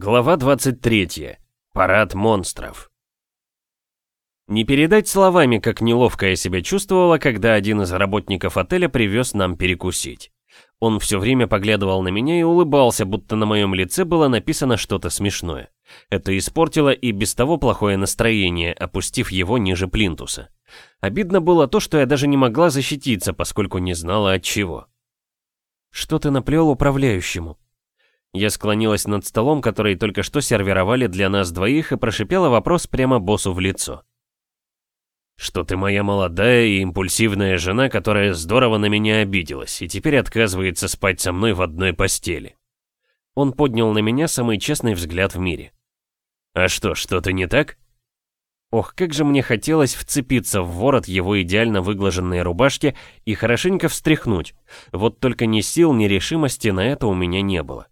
Глава 23. Парад монстров. Не передать словами, как неловко я себя чувствовала, когда один из работников отеля привез нам перекусить. Он все время поглядывал на меня и улыбался, будто на моем лице было написано что-то смешное. Это испортило и без того плохое настроение, опустив его ниже плинтуса. Обидно было то, что я даже не могла защититься, поскольку не знала от чего. «Что ты наплел управляющему?» Я склонилась над столом, который только что сервировали для нас двоих, и прошипела вопрос прямо боссу в лицо. «Что ты моя молодая и импульсивная жена, которая здорово на меня обиделась и теперь отказывается спать со мной в одной постели?» Он поднял на меня самый честный взгляд в мире. «А что, что-то не так?» Ох, как же мне хотелось вцепиться в ворот его идеально выглаженной рубашки и хорошенько встряхнуть. Вот только ни сил, ни решимости на это у меня не было.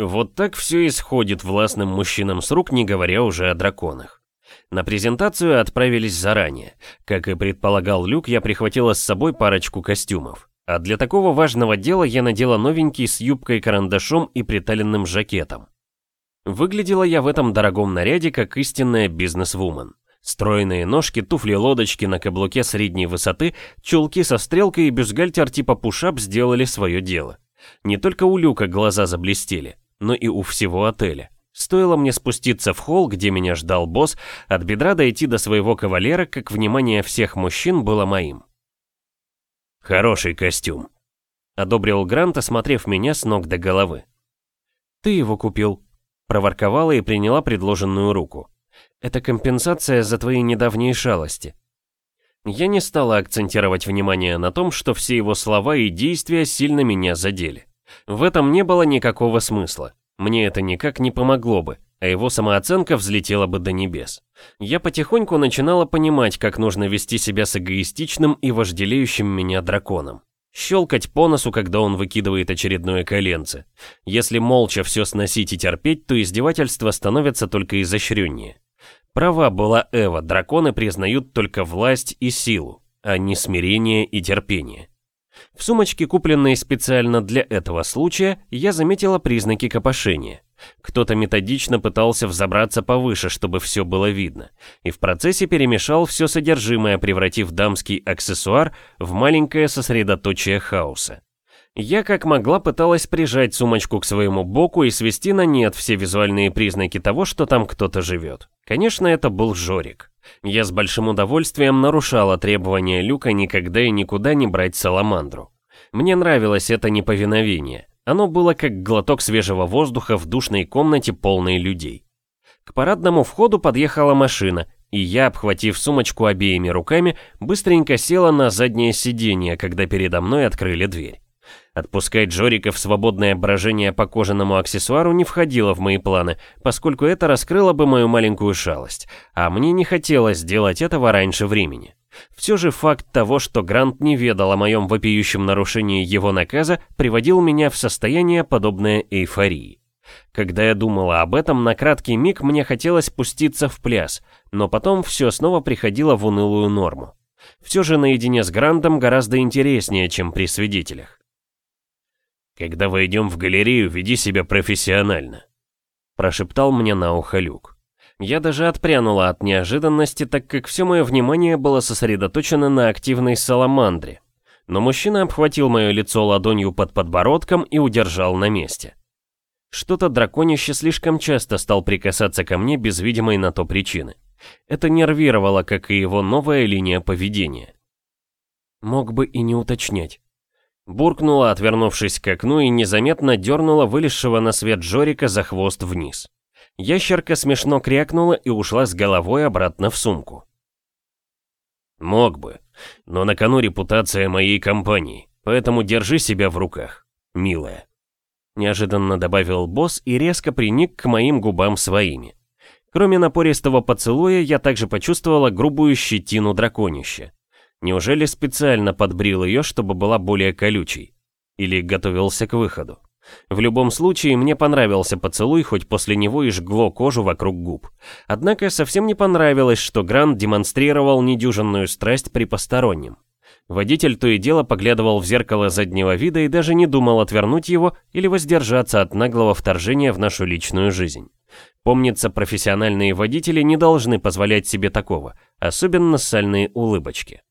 Вот так все исходит властным мужчинам с рук, не говоря уже о драконах. На презентацию отправились заранее. Как и предполагал Люк, я прихватила с собой парочку костюмов. А для такого важного дела я надела новенький с юбкой-карандашом и приталенным жакетом. Выглядела я в этом дорогом наряде как истинная бизнес-вумен. Стройные ножки, туфли-лодочки на каблуке средней высоты, чулки со стрелкой и бюстгальтер типа пушап сделали свое дело. Не только у Люка глаза заблестели но и у всего отеля. Стоило мне спуститься в холл, где меня ждал босс, от бедра дойти до своего кавалера, как внимание всех мужчин было моим. «Хороший костюм», — одобрил Грант, осмотрев меня с ног до головы. «Ты его купил», — проворковала и приняла предложенную руку. «Это компенсация за твои недавние шалости». Я не стала акцентировать внимание на том, что все его слова и действия сильно меня задели. В этом не было никакого смысла. Мне это никак не помогло бы, а его самооценка взлетела бы до небес. Я потихоньку начинала понимать, как нужно вести себя с эгоистичным и вожделеющим меня драконом. Щелкать по носу, когда он выкидывает очередное коленце. Если молча все сносить и терпеть, то издевательство становится только изощреннее. Права была Эва, драконы признают только власть и силу, а не смирение и терпение. В сумочке, купленной специально для этого случая, я заметила признаки копошения. Кто-то методично пытался взобраться повыше, чтобы все было видно, и в процессе перемешал все содержимое, превратив дамский аксессуар в маленькое сосредоточие хаоса. Я как могла пыталась прижать сумочку к своему боку и свести на нет все визуальные признаки того, что там кто-то живет. Конечно, это был Жорик. Я с большим удовольствием нарушала требования Люка никогда и никуда не брать саламандру. Мне нравилось это неповиновение. Оно было как глоток свежего воздуха в душной комнате, полной людей. К парадному входу подъехала машина, и я, обхватив сумочку обеими руками, быстренько села на заднее сиденье, когда передо мной открыли дверь. Отпускать Джорика в свободное брожение по кожаному аксессуару не входило в мои планы, поскольку это раскрыло бы мою маленькую шалость, а мне не хотелось сделать этого раньше времени. Все же факт того, что Грант не ведал о моем вопиющем нарушении его наказа, приводил меня в состояние, подобное эйфории. Когда я думала об этом, на краткий миг мне хотелось спуститься в пляс, но потом все снова приходило в унылую норму. Все же наедине с Грантом гораздо интереснее, чем при свидетелях. «Когда войдем в галерею, веди себя профессионально», прошептал мне на ухо Люк. Я даже отпрянула от неожиданности, так как все мое внимание было сосредоточено на активной саламандре. Но мужчина обхватил мое лицо ладонью под подбородком и удержал на месте. Что-то драконище слишком часто стал прикасаться ко мне без видимой на то причины. Это нервировало, как и его новая линия поведения. Мог бы и не уточнять. Буркнула, отвернувшись к окну и незаметно дернула вылезшего на свет Жорика за хвост вниз. Ящерка смешно крякнула и ушла с головой обратно в сумку. «Мог бы, но на кону репутация моей компании, поэтому держи себя в руках, милая», неожиданно добавил босс и резко приник к моим губам своими. Кроме напористого поцелуя, я также почувствовала грубую щетину драконища. Неужели специально подбрил ее, чтобы была более колючей? Или готовился к выходу? В любом случае, мне понравился поцелуй, хоть после него и жгло кожу вокруг губ. Однако совсем не понравилось, что Грант демонстрировал недюжинную страсть при постороннем. Водитель то и дело поглядывал в зеркало заднего вида и даже не думал отвернуть его или воздержаться от наглого вторжения в нашу личную жизнь. Помнится, профессиональные водители не должны позволять себе такого, особенно сальные улыбочки.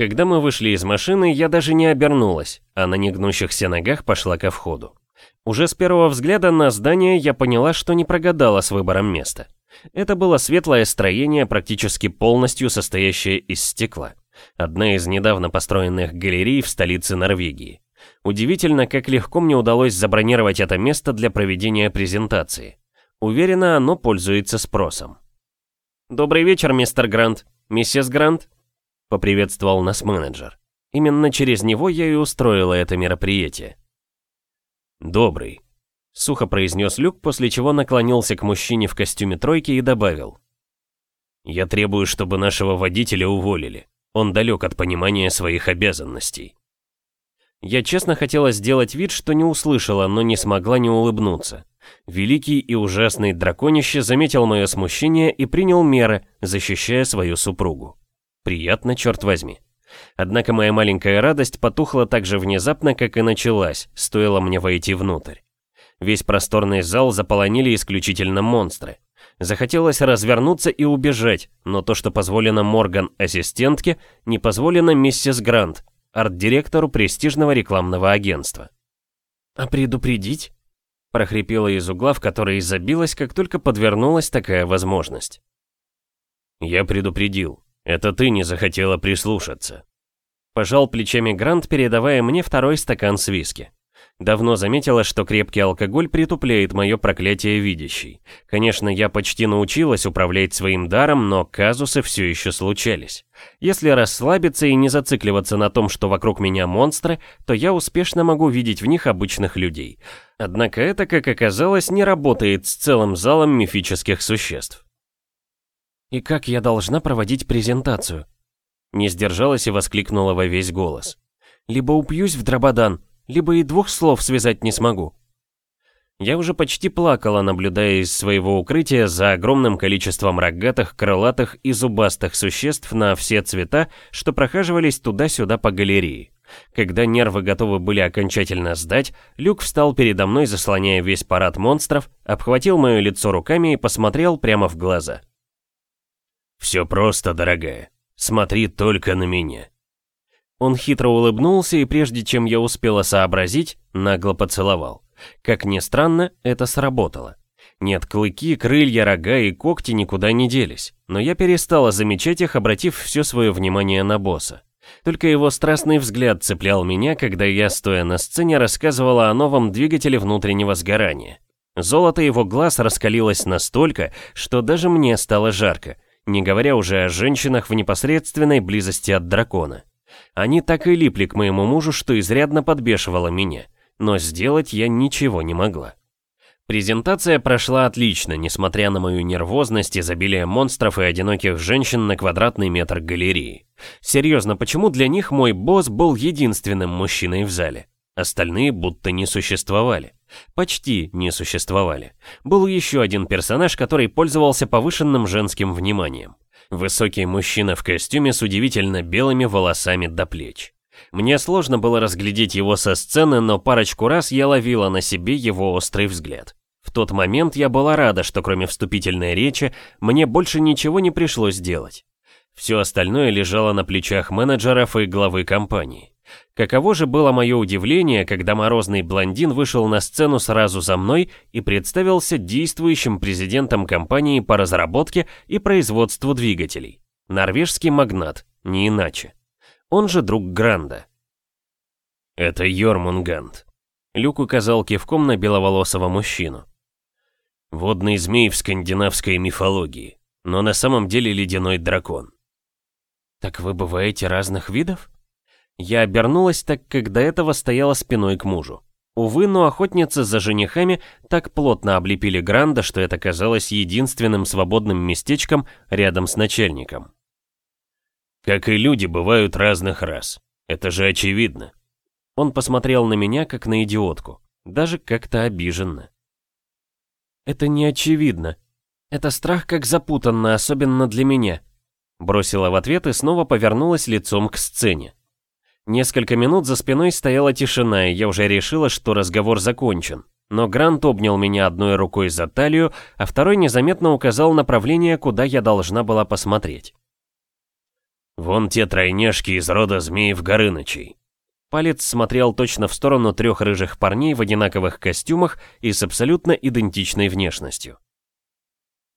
Когда мы вышли из машины, я даже не обернулась, а на негнущихся ногах пошла ко входу. Уже с первого взгляда на здание я поняла, что не прогадала с выбором места. Это было светлое строение, практически полностью состоящее из стекла. Одна из недавно построенных галерей в столице Норвегии. Удивительно, как легко мне удалось забронировать это место для проведения презентации. Уверена, оно пользуется спросом. «Добрый вечер, мистер Грант. Миссис Грант?» — поприветствовал нас менеджер. Именно через него я и устроила это мероприятие. «Добрый», — сухо произнес Люк, после чего наклонился к мужчине в костюме тройки и добавил. «Я требую, чтобы нашего водителя уволили. Он далек от понимания своих обязанностей». Я честно хотела сделать вид, что не услышала, но не смогла не улыбнуться. Великий и ужасный драконище заметил мое смущение и принял меры, защищая свою супругу. Приятно, черт возьми. Однако моя маленькая радость потухла так же внезапно, как и началась, стоило мне войти внутрь. Весь просторный зал заполонили исключительно монстры. Захотелось развернуться и убежать, но то, что позволено Морган-ассистентке, не позволено миссис Грант, арт-директору престижного рекламного агентства. «А предупредить?» – прохрипела из угла, в который забилась, как только подвернулась такая возможность. «Я предупредил. Это ты не захотела прислушаться». Пожал плечами Грант, передавая мне второй стакан с виски. Давно заметила, что крепкий алкоголь притупляет мое проклятие видящий. Конечно, я почти научилась управлять своим даром, но казусы все еще случались. Если расслабиться и не зацикливаться на том, что вокруг меня монстры, то я успешно могу видеть в них обычных людей. Однако это, как оказалось, не работает с целым залом мифических существ. «И как я должна проводить презентацию?» Не сдержалась и воскликнула во весь голос. «Либо упьюсь в дрободан, либо и двух слов связать не смогу». Я уже почти плакала, наблюдая из своего укрытия за огромным количеством рогатых, крылатых и зубастых существ на все цвета, что прохаживались туда-сюда по галерее. Когда нервы готовы были окончательно сдать, Люк встал передо мной, заслоняя весь парад монстров, обхватил мое лицо руками и посмотрел прямо в глаза. «Все просто, дорогая. Смотри только на меня». Он хитро улыбнулся и прежде чем я успела сообразить, нагло поцеловал. Как ни странно, это сработало. Нет, клыки, крылья, рога и когти никуда не делись, но я перестала замечать их, обратив все свое внимание на босса. Только его страстный взгляд цеплял меня, когда я, стоя на сцене, рассказывала о новом двигателе внутреннего сгорания. Золото его глаз раскалилось настолько, что даже мне стало жарко, не говоря уже о женщинах в непосредственной близости от дракона. Они так и липли к моему мужу, что изрядно подбешивало меня, но сделать я ничего не могла. Презентация прошла отлично, несмотря на мою нервозность, изобилие монстров и одиноких женщин на квадратный метр галереи. Серьезно, почему для них мой босс был единственным мужчиной в зале? Остальные будто не существовали. Почти не существовали. Был еще один персонаж, который пользовался повышенным женским вниманием. Высокий мужчина в костюме с удивительно белыми волосами до плеч. Мне сложно было разглядеть его со сцены, но парочку раз я ловила на себе его острый взгляд. В тот момент я была рада, что кроме вступительной речи, мне больше ничего не пришлось делать. Все остальное лежало на плечах менеджеров и главы компании. Каково же было мое удивление, когда морозный блондин вышел на сцену сразу за мной и представился действующим президентом компании по разработке и производству двигателей. Норвежский магнат, не иначе. Он же друг Гранда. «Это Йормунгант», — Люк указал кивком на беловолосого мужчину. «Водный змей в скандинавской мифологии, но на самом деле ледяной дракон». «Так вы бываете разных видов?» Я обернулась, так как до этого стояла спиной к мужу. Увы, но охотницы за женихами так плотно облепили Гранда, что это казалось единственным свободным местечком рядом с начальником. «Как и люди бывают разных рас. Это же очевидно». Он посмотрел на меня, как на идиотку, даже как-то обиженно. «Это не очевидно. Это страх как запутанно, особенно для меня. Бросила в ответ и снова повернулась лицом к сцене. Несколько минут за спиной стояла тишина, и я уже решила, что разговор закончен. Но Грант обнял меня одной рукой за талию, а второй незаметно указал направление, куда я должна была посмотреть. «Вон те тройняшки из рода змеев Горынычей». Палец смотрел точно в сторону трех рыжих парней в одинаковых костюмах и с абсолютно идентичной внешностью.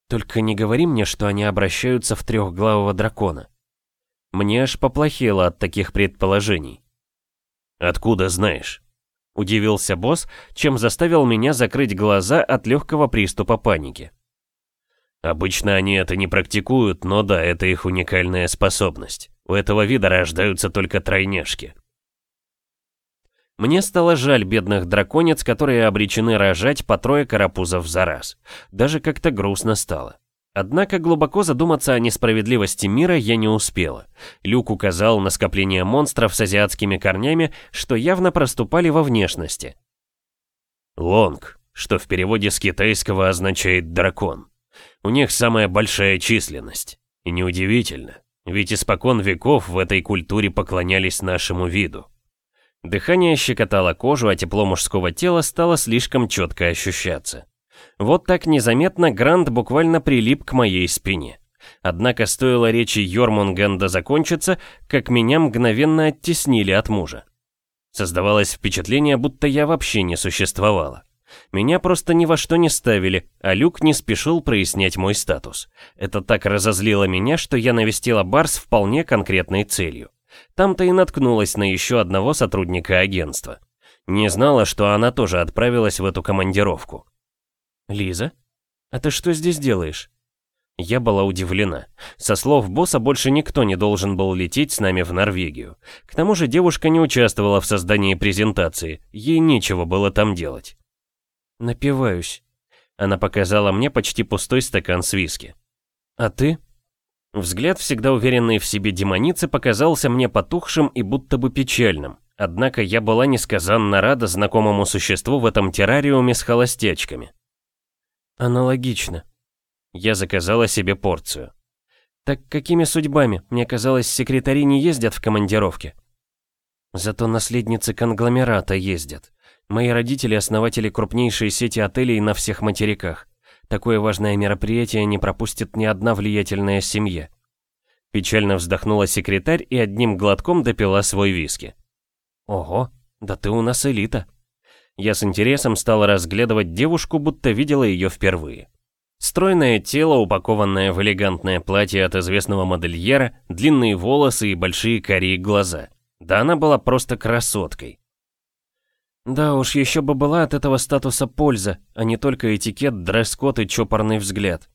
«Только не говори мне, что они обращаются в трехглавого дракона». Мне аж поплохело от таких предположений. «Откуда знаешь?» Удивился босс, чем заставил меня закрыть глаза от легкого приступа паники. Обычно они это не практикуют, но да, это их уникальная способность. У этого вида рождаются только тройняшки. Мне стало жаль бедных драконец, которые обречены рожать по трое карапузов за раз. Даже как-то грустно стало. Однако глубоко задуматься о несправедливости мира я не успела. Люк указал на скопление монстров с азиатскими корнями, что явно проступали во внешности. Лонг, что в переводе с китайского означает «дракон». У них самая большая численность. И неудивительно, ведь испокон веков в этой культуре поклонялись нашему виду. Дыхание щекотало кожу, а тепло мужского тела стало слишком четко ощущаться. Вот так незаметно Грант буквально прилип к моей спине. Однако стоило речи Йормунгенда закончиться, как меня мгновенно оттеснили от мужа. Создавалось впечатление, будто я вообще не существовала. Меня просто ни во что не ставили, а Люк не спешил прояснять мой статус. Это так разозлило меня, что я навестила бар с вполне конкретной целью. Там-то и наткнулась на еще одного сотрудника агентства. Не знала, что она тоже отправилась в эту командировку. «Лиза? А ты что здесь делаешь?» Я была удивлена. Со слов босса больше никто не должен был лететь с нами в Норвегию. К тому же девушка не участвовала в создании презентации, ей нечего было там делать. «Напиваюсь». Она показала мне почти пустой стакан с виски. «А ты?» Взгляд всегда уверенный в себе демоницы показался мне потухшим и будто бы печальным. Однако я была несказанно рада знакомому существу в этом террариуме с холостячками. Аналогично. Я заказала себе порцию. Так какими судьбами? Мне казалось, секретари не ездят в командировке. Зато наследницы конгломерата ездят. Мои родители основатели крупнейшей сети отелей на всех материках. Такое важное мероприятие не пропустит ни одна влиятельная семья. Печально вздохнула секретарь и одним глотком допила свой виски. Ого, да ты у нас элита. Я с интересом стал разглядывать девушку, будто видела ее впервые. Стройное тело, упакованное в элегантное платье от известного модельера, длинные волосы и большие карие глаза. Да она была просто красоткой. Да уж, еще бы была от этого статуса польза, а не только этикет, дресс-код и чопорный взгляд.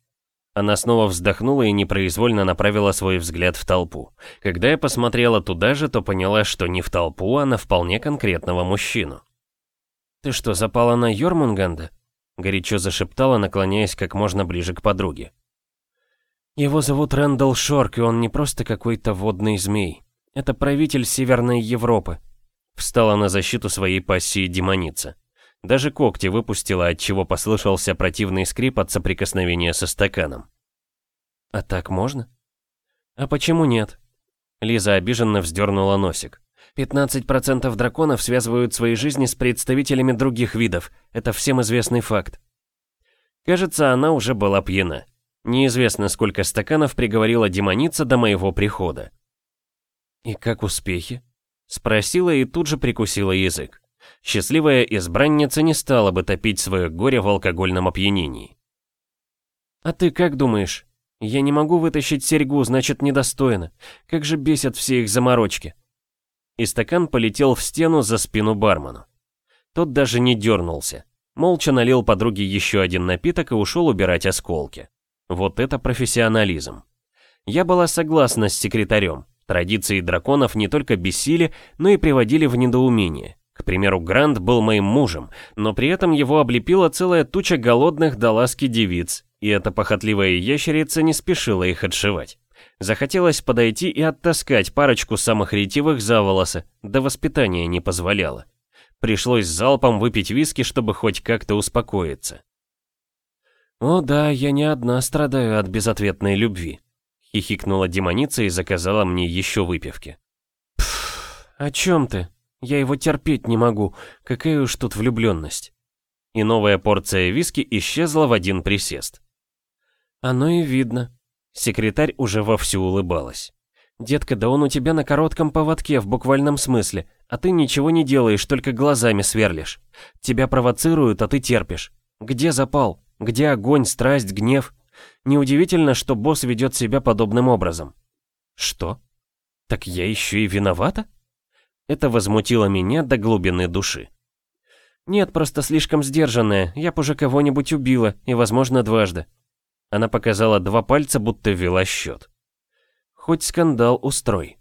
Она снова вздохнула и непроизвольно направила свой взгляд в толпу. Когда я посмотрела туда же, то поняла, что не в толпу, а на вполне конкретного мужчину. «Ты что, запала на Йормунганда?» Горячо зашептала, наклоняясь как можно ближе к подруге. «Его зовут Рэндалл Шорк, и он не просто какой-то водный змей. Это правитель Северной Европы». Встала на защиту своей пассии демоница. Даже когти выпустила, от чего послышался противный скрип от соприкосновения со стаканом. «А так можно?» «А почему нет?» Лиза обиженно вздернула носик. 15% драконов связывают свои жизни с представителями других видов. Это всем известный факт. Кажется, она уже была пьяна. Неизвестно, сколько стаканов приговорила демоница до моего прихода. «И как успехи?» Спросила и тут же прикусила язык. Счастливая избранница не стала бы топить свое горе в алкогольном опьянении. «А ты как думаешь? Я не могу вытащить серьгу, значит, недостойно. Как же бесят все их заморочки!» И стакан полетел в стену за спину бармену. Тот даже не дернулся. Молча налил подруге еще один напиток и ушел убирать осколки. Вот это профессионализм. Я была согласна с секретарем. Традиции драконов не только бесили, но и приводили в недоумение. К примеру, Грант был моим мужем, но при этом его облепила целая туча голодных до ласки девиц, и эта похотливая ящерица не спешила их отшивать. Захотелось подойти и оттаскать парочку самых ретивых за волосы, да воспитание не позволяло. Пришлось залпом выпить виски, чтобы хоть как-то успокоиться. «О да, я не одна страдаю от безответной любви», —— хихикнула демоница и заказала мне еще выпивки. «Пф, о чем ты? Я его терпеть не могу. Какая уж тут влюбленность». И новая порция виски исчезла в один присест. «Оно и видно». Секретарь уже вовсю улыбалась. «Детка, да он у тебя на коротком поводке в буквальном смысле, а ты ничего не делаешь, только глазами сверлишь. Тебя провоцируют, а ты терпишь. Где запал? Где огонь, страсть, гнев? Неудивительно, что босс ведет себя подобным образом. Что? Так я еще и виновата? Это возмутило меня до глубины души. Нет, просто слишком сдержанная. Я б уже кого-нибудь убила, и, возможно, дважды. Она показала два пальца, будто вела счет. Хоть скандал устрой.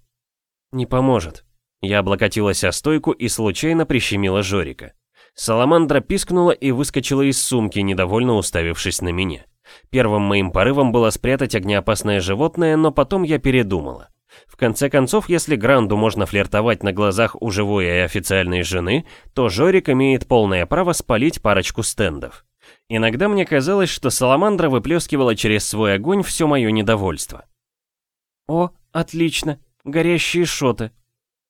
Не поможет. Я облокотилась о стойку и случайно прищемила Жорика. Саламандра пискнула и выскочила из сумки, недовольно уставившись на меня. Первым моим порывом было спрятать огнеопасное животное, но потом я передумала. В конце концов, если Гранду можно флиртовать на глазах у живой и официальной жены, то Жорик имеет полное право спалить парочку стендов. Иногда мне казалось, что Саламандра выплескивала через свой огонь все мое недовольство. «О, отлично! Горящие шоты!»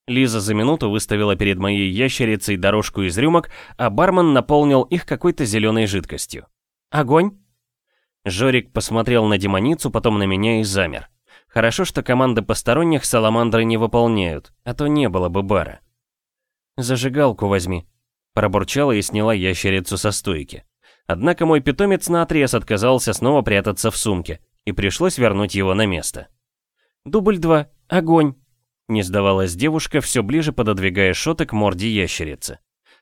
Лиза за минуту выставила перед моей ящерицей дорожку из рюмок, а бармен наполнил их какой-то зеленой жидкостью. «Огонь?» Жорик посмотрел на демоницу, потом на меня и замер. Хорошо, что команды посторонних саламандры не выполняют, а то не было бы бара. «Зажигалку возьми», — пробурчала и сняла ящерицу со стойки. Однако мой питомец наотрез отказался снова прятаться в сумке, и пришлось вернуть его на место. «Дубль два, огонь», — не сдавалась девушка, все ближе пододвигая шоты морде ящерицы.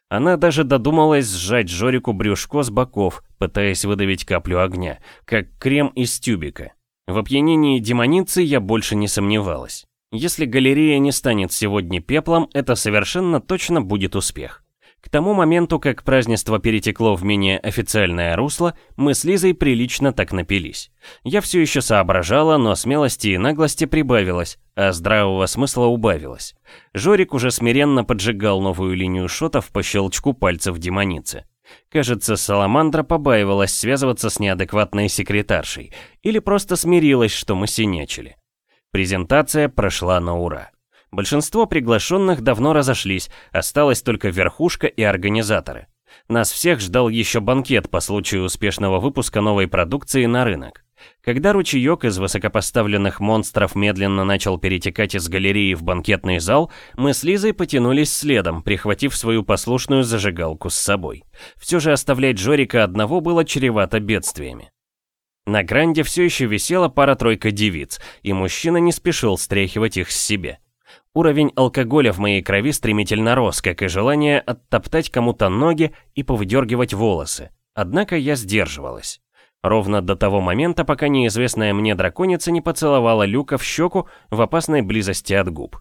Она даже додумалась сжать Жорику брюшко с боков, пытаясь выдавить каплю огня, как крем из тюбика. В опьянении демоницы я больше не сомневалась. Если галерея не станет сегодня пеплом, это совершенно точно будет успех. К тому моменту, как празднество перетекло в менее официальное русло, мы с Лизой прилично так напились. Я все еще соображала, но смелости и наглости прибавилось, а здравого смысла убавилось. Жорик уже смиренно поджигал новую линию шотов по щелчку пальцев демоницы. Кажется, Саламандра побаивалась связываться с неадекватной секретаршей, или просто смирилась, что мы синячили. Презентация прошла на ура. Большинство приглашенных давно разошлись, осталась только верхушка и организаторы. Нас всех ждал еще банкет по случаю успешного выпуска новой продукции на рынок. Когда ручеек из высокопоставленных монстров медленно начал перетекать из галереи в банкетный зал, мы с Лизой потянулись следом, прихватив свою послушную зажигалку с собой. Все же оставлять Жорика одного было чревато бедствиями. На гранде все еще висела пара-тройка девиц, и мужчина не спешил стряхивать их с себе. Уровень алкоголя в моей крови стремительно рос, как и желание оттоптать кому-то ноги и повыдергивать волосы. Однако я сдерживалась. Ровно до того момента, пока неизвестная мне драконица не поцеловала Люка в щеку в опасной близости от губ.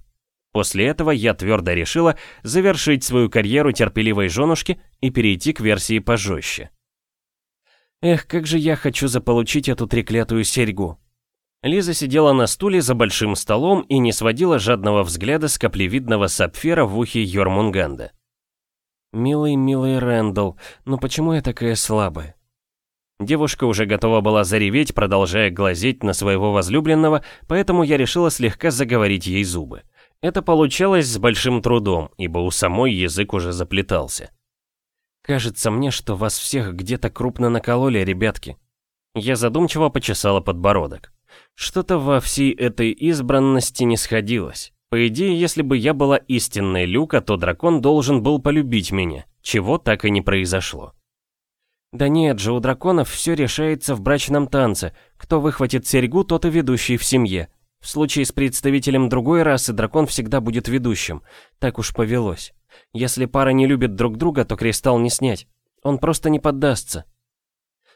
После этого я твердо решила завершить свою карьеру терпеливой женушки и перейти к версии пожестче. Эх, как же я хочу заполучить эту треклятую серьгу. Лиза сидела на стуле за большим столом и не сводила жадного взгляда с каплевидного сапфира в ухе Йормунганда. «Милый, милый Рэндалл, ну почему я такая слабая?» Девушка уже готова была зареветь, продолжая глазеть на своего возлюбленного, поэтому я решила слегка заговорить ей зубы. Это получалось с большим трудом, ибо у самой язык уже заплетался. «Кажется мне, что вас всех где-то крупно накололи, ребятки». Я задумчиво почесала подбородок. Что-то во всей этой избранности не сходилось. По идее, если бы я была истинной Люка, то дракон должен был полюбить меня, чего так и не произошло. Да нет же, у драконов все решается в брачном танце. Кто выхватит серьгу, тот и ведущий в семье. В случае с представителем другой расы дракон всегда будет ведущим. Так уж повелось. Если пара не любит друг друга, то кристалл не снять. Он просто не поддастся.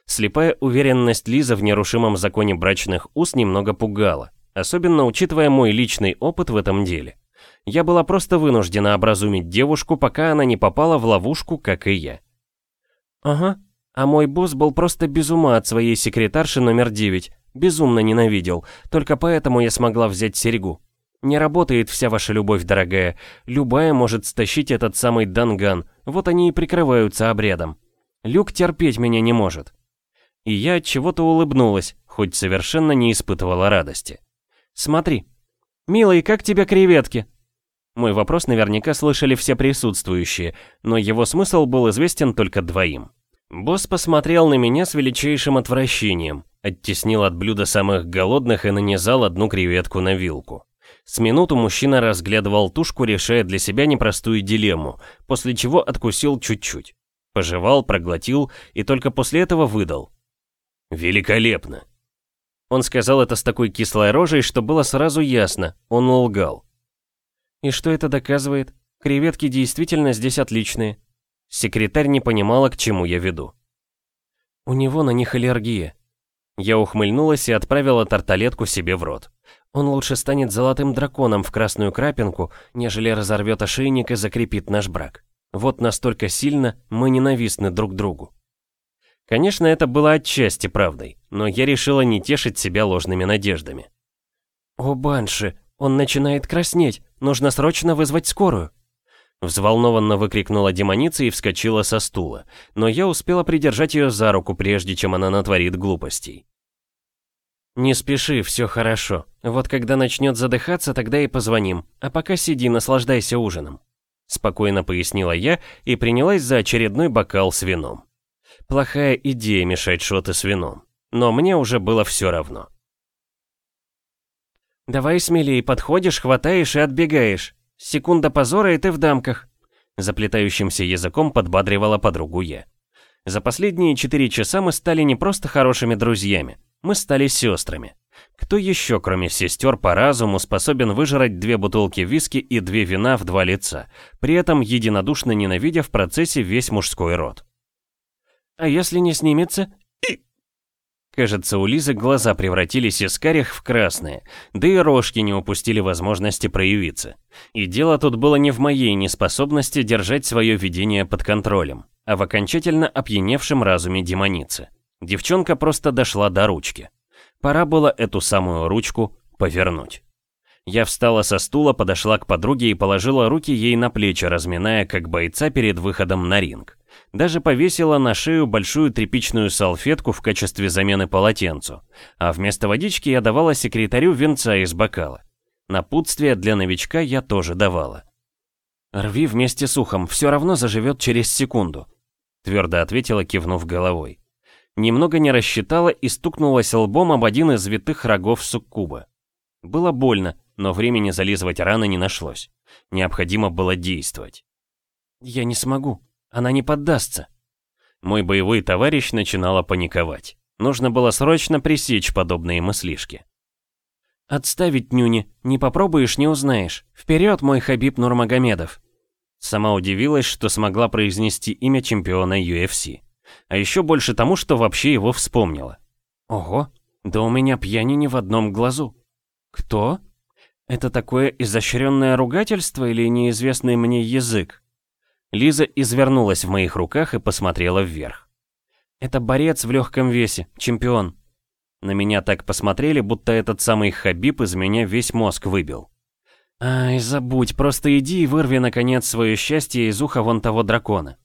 Слепая уверенность Лизы в нерушимом законе брачных уз немного пугала, особенно учитывая мой личный опыт в этом деле. Я была просто вынуждена образумить девушку, пока она не попала в ловушку, как и я. «Ага, а мой босс был просто без ума от своей секретарши номер девять, безумно ненавидел, только поэтому я смогла взять серьгу. Не работает вся ваша любовь, дорогая, любая может стащить этот самый данган, вот они и прикрываются обрядом. Люк терпеть меня не может» и я от чего-то улыбнулась, хоть совершенно не испытывала радости. Смотри. Милый, как тебе креветки?» Мой вопрос наверняка слышали все присутствующие, но его смысл был известен только двоим. Босс посмотрел на меня с величайшим отвращением, оттеснил от блюда самых голодных и нанизал одну креветку на вилку. С минуту мужчина разглядывал тушку, решая для себя непростую дилемму, после чего откусил чуть-чуть. Пожевал, проглотил и только после этого выдал. «Великолепно!» Он сказал это с такой кислой рожей, что было сразу ясно, он лгал. «И что это доказывает? Креветки действительно здесь отличные». Секретарь не понимала, к чему я веду. «У него на них аллергия». Я ухмыльнулась и отправила тарталетку себе в рот. Он лучше станет золотым драконом в красную крапинку, нежели разорвет ошейник и закрепит наш брак. Вот настолько сильно мы ненавистны друг другу. Конечно, это было отчасти правдой, но я решила не тешить себя ложными надеждами. «О, Банши, он начинает краснеть, нужно срочно вызвать скорую!» Взволнованно выкрикнула демоница и вскочила со стула, но я успела придержать ее за руку, прежде чем она натворит глупостей. «Не спеши, все хорошо. Вот когда начнет задыхаться, тогда и позвоним. А пока сиди, наслаждайся ужином». Спокойно пояснила я и принялась за очередной бокал с вином. Плохая идея мешать шоты с вином. Но мне уже было все равно. «Давай смелее подходишь, хватаешь и отбегаешь. Секунда позора, и ты в дамках», заплетающимся языком подбадривала подругу я. За последние четыре часа мы стали не просто хорошими друзьями, мы стали сестрами. Кто еще, кроме сестер по разуму, способен выжрать две бутылки виски и две вина в два лица, при этом единодушно ненавидя в процессе весь мужской род? А если не снимется? И... Кажется, у Лизы глаза превратились из карих в красные, да и рожки не упустили возможности проявиться. И дело тут было не в моей неспособности держать свое видение под контролем, а в окончательно опьяневшем разуме демоницы. Девчонка просто дошла до ручки. Пора было эту самую ручку повернуть. Я встала со стула, подошла к подруге и положила руки ей на плечи, разминая как бойца перед выходом на ринг. Даже повесила на шею большую тряпичную салфетку в качестве замены полотенцу, а вместо водички я давала секретарю венца из бокала. Напутствие для новичка я тоже давала. «Рви вместе с ухом, все равно заживет через секунду», твердо ответила, кивнув головой немного не рассчитала и стукнулась лбом об один из витых рогов суккуба. Было больно, но времени зализывать раны не нашлось. Необходимо было действовать. «Я не смогу. Она не поддастся». Мой боевой товарищ начинала паниковать. Нужно было срочно пресечь подобные мыслишки. «Отставить, Нюни. Не попробуешь, не узнаешь. Вперед, мой Хабиб Нурмагомедов!» Сама удивилась, что смогла произнести имя чемпиона UFC. А еще больше тому, что вообще его вспомнила. Ого, да у меня пьяни не в одном глазу. Кто? Это такое изощренное ругательство или неизвестный мне язык? Лиза извернулась в моих руках и посмотрела вверх. Это борец в легком весе, чемпион. На меня так посмотрели, будто этот самый Хабиб из меня весь мозг выбил. Ай, забудь, просто иди и вырви наконец свое счастье из уха вон того дракона.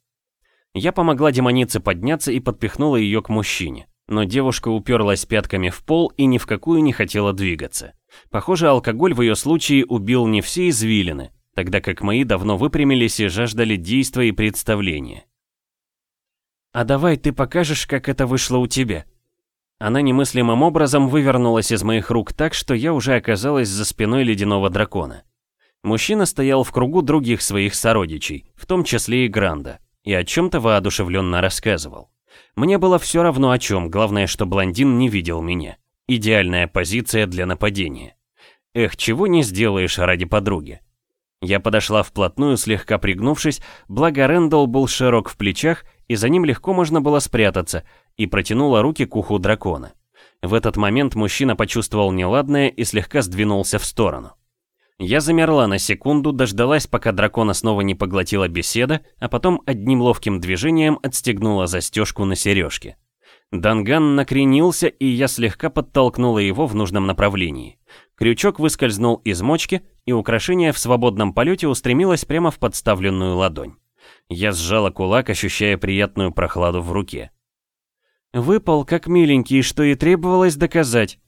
Я помогла демонице подняться и подпихнула ее к мужчине. Но девушка уперлась пятками в пол и ни в какую не хотела двигаться. Похоже, алкоголь в ее случае убил не все извилины, тогда как мои давно выпрямились и жаждали действия и представления. «А давай ты покажешь, как это вышло у тебя». Она немыслимым образом вывернулась из моих рук так, что я уже оказалась за спиной ледяного дракона. Мужчина стоял в кругу других своих сородичей, в том числе и Гранда и о чем-то воодушевленно рассказывал. Мне было все равно о чем, главное, что блондин не видел меня. Идеальная позиция для нападения. Эх, чего не сделаешь ради подруги. Я подошла вплотную, слегка пригнувшись, благо Рэндалл был широк в плечах, и за ним легко можно было спрятаться, и протянула руки к уху дракона. В этот момент мужчина почувствовал неладное и слегка сдвинулся в сторону. Я замерла на секунду, дождалась, пока дракона снова не поглотила беседа, а потом одним ловким движением отстегнула застежку на сережке. Данган накренился, и я слегка подтолкнула его в нужном направлении. Крючок выскользнул из мочки, и украшение в свободном полете устремилось прямо в подставленную ладонь. Я сжала кулак, ощущая приятную прохладу в руке. «Выпал, как миленький, что и требовалось доказать»,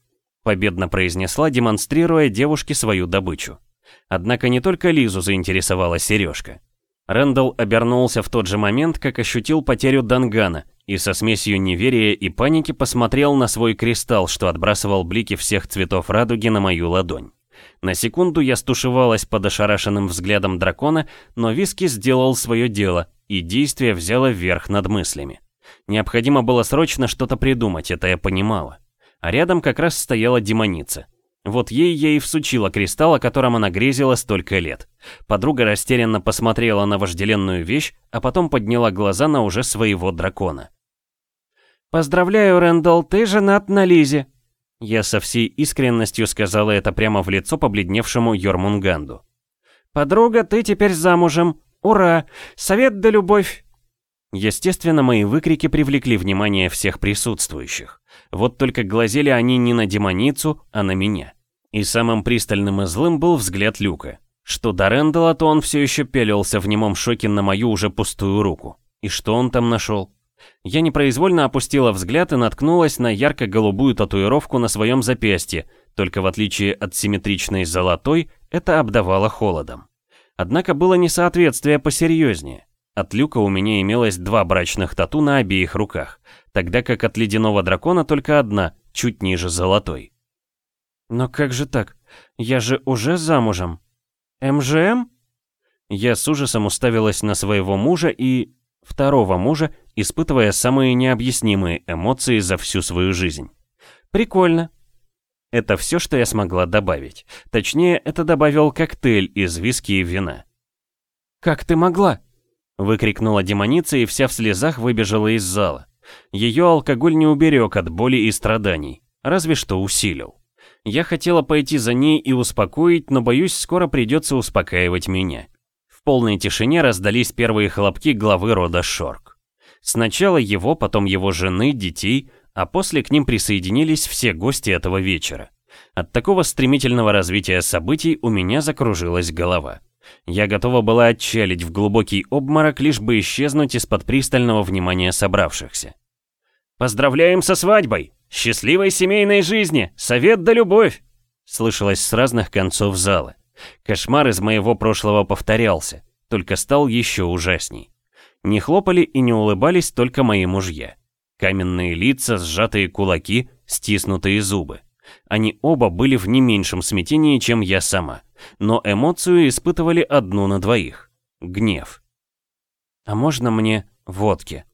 победно произнесла, демонстрируя девушке свою добычу. Однако не только Лизу заинтересовала сережка. Рэндалл обернулся в тот же момент, как ощутил потерю Дангана, и со смесью неверия и паники посмотрел на свой кристалл, что отбрасывал блики всех цветов радуги на мою ладонь. На секунду я стушевалась под ошарашенным взглядом дракона, но Виски сделал свое дело, и действие взяло верх над мыслями. Необходимо было срочно что-то придумать, это я понимала. А рядом как раз стояла демоница. Вот ей я и всучила кристалл, о котором она грезила столько лет. Подруга растерянно посмотрела на вожделенную вещь, а потом подняла глаза на уже своего дракона. «Поздравляю, Рэндалл, ты женат на Лизе!» Я со всей искренностью сказала это прямо в лицо побледневшему Йормунганду. «Подруга, ты теперь замужем! Ура! Совет да любовь!» Естественно, мои выкрики привлекли внимание всех присутствующих. Вот только глазели они не на демоницу, а на меня. И самым пристальным и злым был взгляд Люка. Что до Рэндала, то он все еще пелился в немом шоке на мою уже пустую руку. И что он там нашел? Я непроизвольно опустила взгляд и наткнулась на ярко-голубую татуировку на своем запястье, только в отличие от симметричной золотой, это обдавало холодом. Однако было несоответствие посерьезнее. От люка у меня имелось два брачных тату на обеих руках, тогда как от ледяного дракона только одна, чуть ниже золотой. Но как же так? Я же уже замужем. МЖМ? Я с ужасом уставилась на своего мужа и... второго мужа, испытывая самые необъяснимые эмоции за всю свою жизнь. Прикольно. Это все, что я смогла добавить. Точнее, это добавил коктейль из виски и вина. «Как ты могла?» Выкрикнула демоница и вся в слезах выбежала из зала. Ее алкоголь не уберег от боли и страданий, разве что усилил. Я хотела пойти за ней и успокоить, но боюсь, скоро придется успокаивать меня. В полной тишине раздались первые хлопки главы рода Шорк. Сначала его, потом его жены, детей, а после к ним присоединились все гости этого вечера. От такого стремительного развития событий у меня закружилась голова. Я готова была отчалить в глубокий обморок, лишь бы исчезнуть из-под пристального внимания собравшихся. «Поздравляем со свадьбой! Счастливой семейной жизни! Совет да любовь!» Слышалось с разных концов зала. Кошмар из моего прошлого повторялся, только стал еще ужасней. Не хлопали и не улыбались только мои мужья. Каменные лица, сжатые кулаки, стиснутые зубы. Они оба были в не меньшем смятении, чем я сама. Но эмоцию испытывали одну на двоих. Гнев. «А можно мне водки?»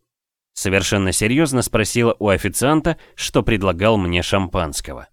Совершенно серьезно спросила у официанта, что предлагал мне шампанского.